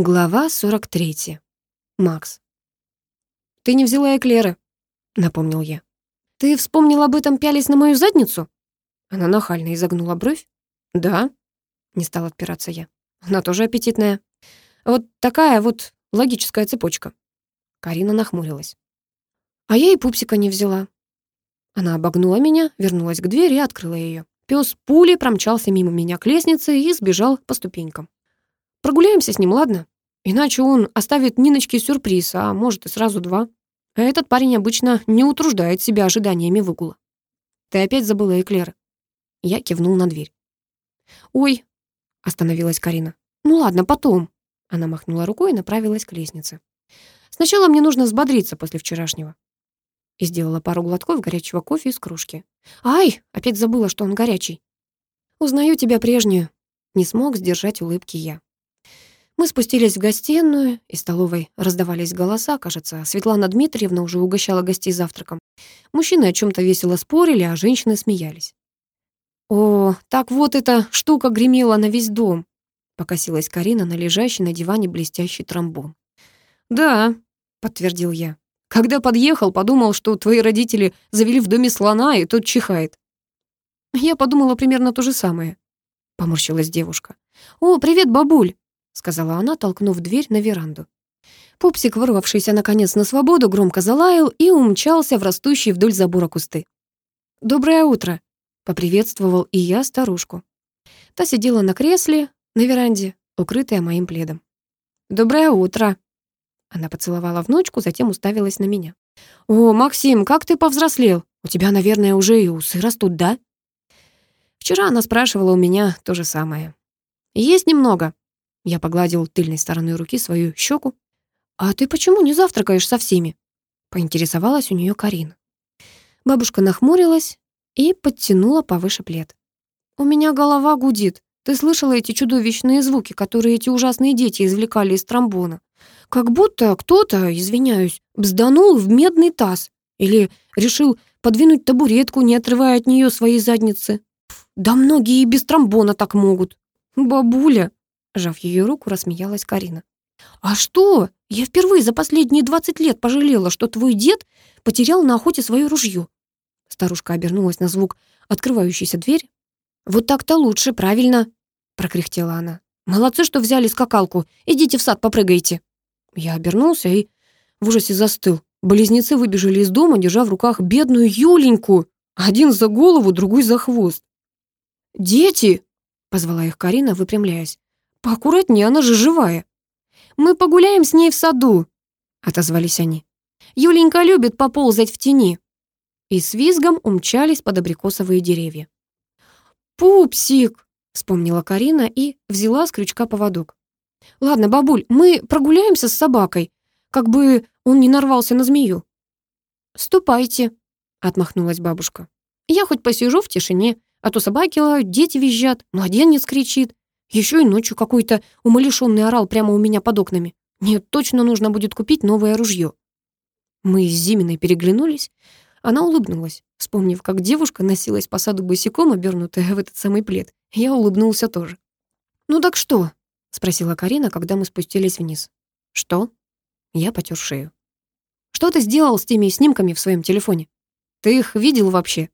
Глава 43. Макс. «Ты не взяла эклеры», — напомнил я. «Ты вспомнил об этом пялись на мою задницу?» Она нахально изогнула бровь. «Да», — не стал отпираться я. «Она тоже аппетитная. Вот такая вот логическая цепочка». Карина нахмурилась. «А я и пупсика не взяла». Она обогнула меня, вернулась к двери и открыла ее. Пес пулей промчался мимо меня к лестнице и сбежал по ступенькам. Прогуляемся с ним, ладно? Иначе он оставит Ниночке сюрприз, а может и сразу два. А этот парень обычно не утруждает себя ожиданиями выгула. Ты опять забыла эклеры. Я кивнул на дверь. «Ой», — остановилась Карина. «Ну ладно, потом». Она махнула рукой и направилась к лестнице. «Сначала мне нужно взбодриться после вчерашнего». И сделала пару глотков горячего кофе из кружки. «Ай!» — опять забыла, что он горячий. «Узнаю тебя прежнюю». Не смог сдержать улыбки я. Мы спустились в гостиную, из столовой раздавались голоса, кажется, Светлана Дмитриевна уже угощала гостей завтраком. Мужчины о чем то весело спорили, а женщины смеялись. «О, так вот эта штука гремела на весь дом», — покосилась Карина на лежащий на диване блестящий тромбон. «Да», — подтвердил я. «Когда подъехал, подумал, что твои родители завели в доме слона, и тот чихает». «Я подумала примерно то же самое», — поморщилась девушка. «О, привет, бабуль!» Сказала она, толкнув дверь на веранду. Пупсик, вырвавшийся наконец на свободу, громко залаял и умчался в растущие вдоль забора кусты. «Доброе утро!» — поприветствовал и я старушку. Та сидела на кресле на веранде, укрытая моим пледом. «Доброе утро!» Она поцеловала внучку, затем уставилась на меня. «О, Максим, как ты повзрослел? У тебя, наверное, уже и усы растут, да?» Вчера она спрашивала у меня то же самое. «Есть немного», я погладил тыльной стороной руки свою щеку. «А ты почему не завтракаешь со всеми?» Поинтересовалась у нее Карина. Бабушка нахмурилась и подтянула повыше плед. «У меня голова гудит. Ты слышала эти чудовищные звуки, которые эти ужасные дети извлекали из тромбона? Как будто кто-то, извиняюсь, бзданул в медный таз или решил подвинуть табуретку, не отрывая от нее своей задницы. Да многие и без тромбона так могут. Бабуля, Жав ее руку, рассмеялась Карина. «А что? Я впервые за последние двадцать лет пожалела, что твой дед потерял на охоте свое ружье». Старушка обернулась на звук открывающейся двери. «Вот так-то лучше, правильно», — прокряхтела она. «Молодцы, что взяли скакалку. Идите в сад, попрыгайте». Я обернулся и в ужасе застыл. Близнецы выбежали из дома, держа в руках бедную Юленьку. Один за голову, другой за хвост. «Дети!» — позвала их Карина, выпрямляясь. «Поаккуратнее, она же живая». «Мы погуляем с ней в саду», — отозвались они. «Юленька любит поползать в тени». И с визгом умчались под абрикосовые деревья. «Пупсик!» — вспомнила Карина и взяла с крючка поводок. «Ладно, бабуль, мы прогуляемся с собакой, как бы он не нарвался на змею». «Ступайте», — отмахнулась бабушка. «Я хоть посижу в тишине, а то собаки лают, дети визжат, младенец кричит. Еще и ночью какой-то умалишенный орал прямо у меня под окнами. Нет, точно нужно будет купить новое ружье. Мы с Зиминой переглянулись. Она улыбнулась, вспомнив, как девушка носилась по саду босиком, обернутая в этот самый плед. Я улыбнулся тоже. «Ну так что?» — спросила Карина, когда мы спустились вниз. «Что?» Я потер шею. «Что ты сделал с теми снимками в своем телефоне? Ты их видел вообще?»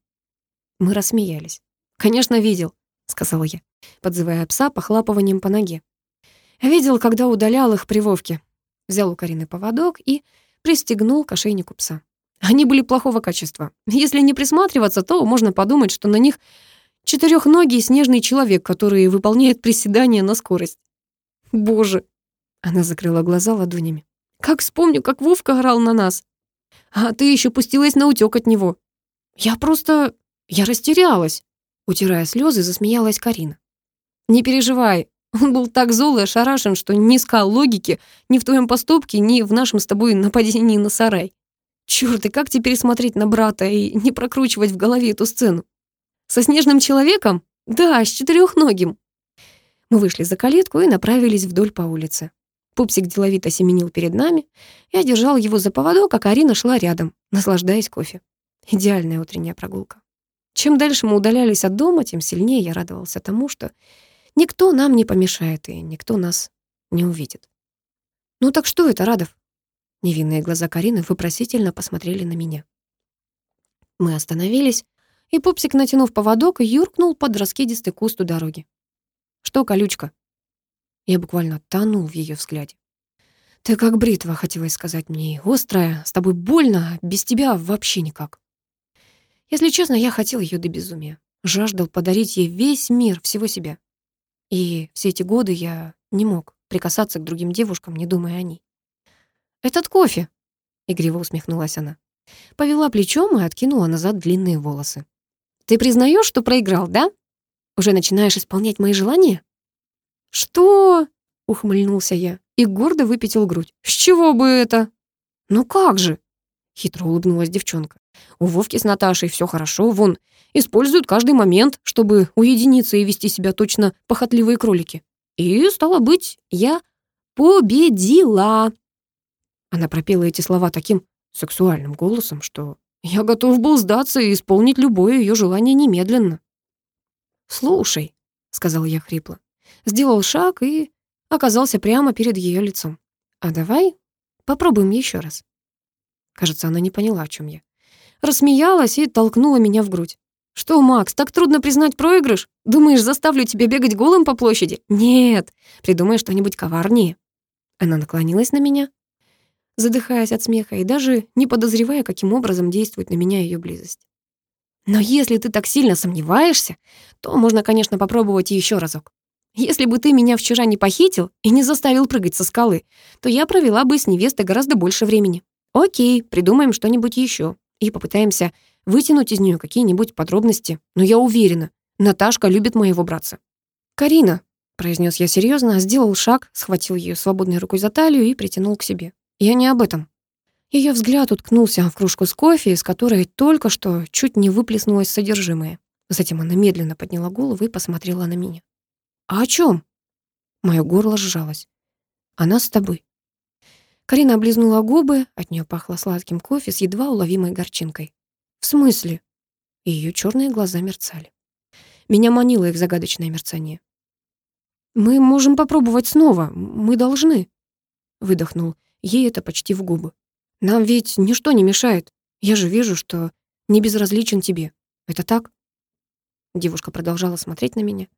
Мы рассмеялись. «Конечно, видел», — сказала я подзывая пса похлапыванием по ноге. Видел, когда удалял их при Вовке. Взял у Карины поводок и пристегнул к ошейнику пса. Они были плохого качества. Если не присматриваться, то можно подумать, что на них четырехногий снежный человек, который выполняет приседания на скорость. Боже! Она закрыла глаза ладонями. Как вспомню, как Вовка орал на нас. А ты еще пустилась на утёк от него. Я просто... Я растерялась. Утирая слезы, засмеялась Карина. «Не переживай, он был так зол и ошарашен, что не искал логики ни в твоем поступке, ни в нашем с тобой нападении на сарай. Чёрт, и как теперь смотреть на брата и не прокручивать в голове эту сцену? Со снежным человеком? Да, с четырехногим. Мы вышли за калитку и направились вдоль по улице. Пупсик деловито семенил перед нами. Я держал его за поводок, а Карина шла рядом, наслаждаясь кофе. Идеальная утренняя прогулка. Чем дальше мы удалялись от дома, тем сильнее я радовался тому, что Никто нам не помешает, и никто нас не увидит. «Ну так что это, Радов?» Невинные глаза Карины вопросительно посмотрели на меня. Мы остановились, и пупсик, натянув поводок, юркнул под раскидистый куст у дороги. «Что, колючка?» Я буквально тонул в ее взгляде. «Ты как бритва», — хотелось сказать мне, «острая, с тобой больно, а без тебя вообще никак». Если честно, я хотел ее до безумия. Жаждал подарить ей весь мир, всего себя. И все эти годы я не мог прикасаться к другим девушкам, не думая о ней. «Этот кофе», — игриво усмехнулась она. Повела плечом и откинула назад длинные волосы. «Ты признаешь, что проиграл, да? Уже начинаешь исполнять мои желания?» «Что?» — ухмыльнулся я и гордо выпятил грудь. «С чего бы это?» «Ну как же?» — хитро улыбнулась девчонка. «У Вовки с Наташей все хорошо, вон, используют каждый момент, чтобы уединиться и вести себя точно похотливые кролики. И, стало быть, я победила!» Она пропела эти слова таким сексуальным голосом, что я готов был сдаться и исполнить любое ее желание немедленно. «Слушай», — сказал я хрипло, сделал шаг и оказался прямо перед ее лицом. «А давай попробуем еще раз». Кажется, она не поняла, о чем я. Рассмеялась и толкнула меня в грудь. «Что, Макс, так трудно признать проигрыш? Думаешь, заставлю тебя бегать голым по площади? Нет, придумай что-нибудь коварнее». Она наклонилась на меня, задыхаясь от смеха и даже не подозревая, каким образом действует на меня ее близость. «Но если ты так сильно сомневаешься, то можно, конечно, попробовать еще разок. Если бы ты меня вчера не похитил и не заставил прыгать со скалы, то я провела бы с невестой гораздо больше времени. Окей, придумаем что-нибудь еще и попытаемся вытянуть из нее какие-нибудь подробности. Но я уверена, Наташка любит моего братца. «Карина», — произнес я серьезно, сделал шаг, схватил ее свободной рукой за талию и притянул к себе. Я не об этом. Ее взгляд уткнулся в кружку с кофе, из которой только что чуть не выплеснулось содержимое. Затем она медленно подняла голову и посмотрела на меня. «А о чем? Мое горло сжалось. «Она с тобой». Карина облизнула губы, от нее пахло сладким кофе с едва уловимой горчинкой. «В смысле?» Ее черные глаза мерцали. Меня манило их загадочное мерцание. «Мы можем попробовать снова. Мы должны», — выдохнул Ей это почти в губы. Нам ведь ничто не мешает. Я же вижу, что не безразличен тебе. Это так? Девушка продолжала смотреть на меня.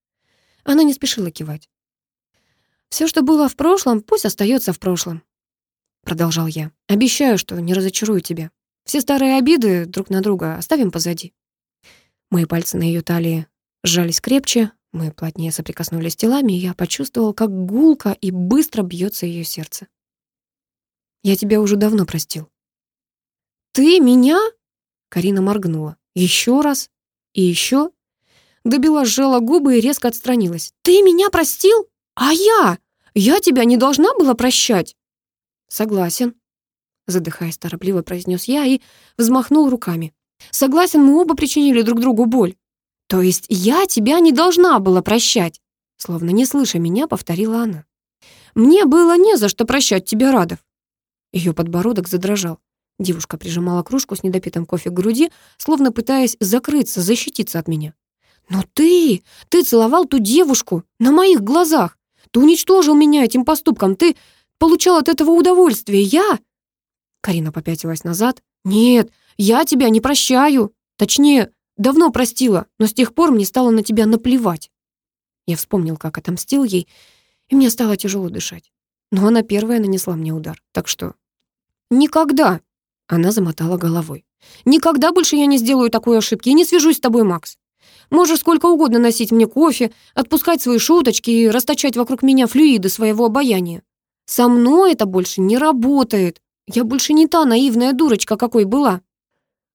Она не спешила кивать. Все, что было в прошлом, пусть остается в прошлом. Продолжал я. Обещаю, что не разочарую тебя. Все старые обиды друг на друга оставим позади. Мои пальцы на ее талии сжались крепче, мы плотнее соприкоснулись телами, и я почувствовал, как гулко и быстро бьется ее сердце. Я тебя уже давно простил». «Ты меня?» Карина моргнула. «Еще раз? И еще?» Добила сжала губы и резко отстранилась. «Ты меня простил? А я? Я тебя не должна была прощать?» «Согласен», задыхаясь торопливо, произнес я и взмахнул руками. «Согласен, мы оба причинили друг другу боль. То есть я тебя не должна была прощать?» Словно не слыша меня, повторила она. «Мне было не за что прощать тебя, Радов. Ее подбородок задрожал. Девушка прижимала кружку с недопитым кофе к груди, словно пытаясь закрыться, защититься от меня. «Но ты! Ты целовал ту девушку! На моих глазах! Ты уничтожил меня этим поступком! Ты получал от этого удовольствие! Я...» Карина попятилась назад. «Нет, я тебя не прощаю! Точнее, давно простила, но с тех пор мне стало на тебя наплевать!» Я вспомнил, как отомстил ей, и мне стало тяжело дышать. Но она первая нанесла мне удар, так что «Никогда!» Она замотала головой. «Никогда больше я не сделаю такой ошибки и не свяжусь с тобой, Макс. Можешь сколько угодно носить мне кофе, отпускать свои шуточки и расточать вокруг меня флюиды своего обаяния. Со мной это больше не работает. Я больше не та наивная дурочка, какой была».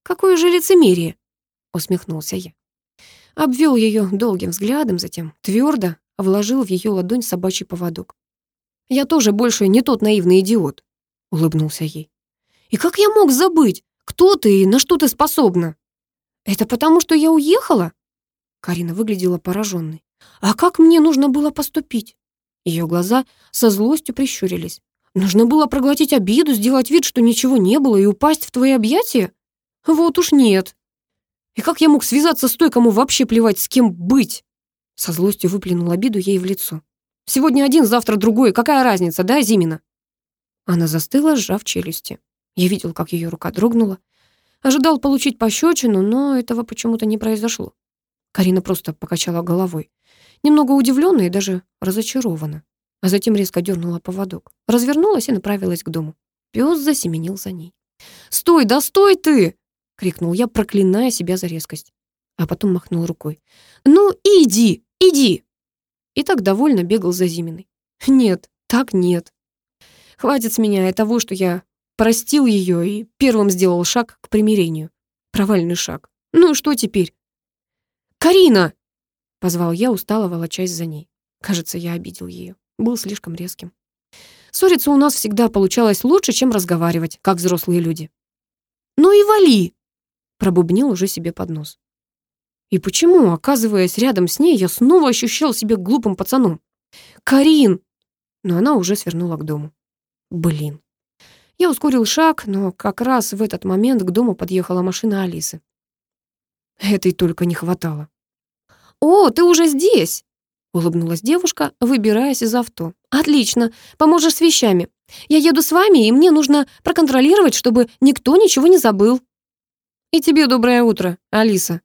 «Какое же лицемерие!» — усмехнулся я. Обвел ее долгим взглядом, затем твердо вложил в ее ладонь собачий поводок. «Я тоже больше не тот наивный идиот улыбнулся ей. И как я мог забыть, кто ты и на что ты способна? Это потому, что я уехала? Карина выглядела пораженной. А как мне нужно было поступить? Ее глаза со злостью прищурились. Нужно было проглотить обиду, сделать вид, что ничего не было, и упасть в твои объятия? Вот уж нет. И как я мог связаться с той, кому вообще плевать, с кем быть? Со злостью выплюнул обиду ей в лицо. Сегодня один, завтра другой. Какая разница, да, Зимина? Она застыла, сжав челюсти. Я видел, как ее рука дрогнула. Ожидал получить пощечину, но этого почему-то не произошло. Карина просто покачала головой. Немного удивлённая и даже разочарована. А затем резко дернула поводок. Развернулась и направилась к дому. Пес засеменил за ней. «Стой, да стой ты!» — крикнул я, проклиная себя за резкость. А потом махнул рукой. «Ну, иди, иди!» И так довольно бегал за Зиминой. «Нет, так нет. Хватит с меня и того, что я простил ее и первым сделал шаг к примирению. Провальный шаг. Ну, что теперь?» «Карина!» — позвал я, устало волочась за ней. Кажется, я обидел ее. Был слишком резким. Ссориться у нас всегда получалось лучше, чем разговаривать, как взрослые люди. «Ну и вали!» — пробубнил уже себе под нос. И почему, оказываясь рядом с ней, я снова ощущал себя глупым пацаном? «Карин!» Но она уже свернула к дому. Блин. Я ускорил шаг, но как раз в этот момент к дому подъехала машина Алисы. Этой только не хватало. «О, ты уже здесь!» — улыбнулась девушка, выбираясь из авто. «Отлично, поможешь с вещами. Я еду с вами, и мне нужно проконтролировать, чтобы никто ничего не забыл». «И тебе доброе утро, Алиса»,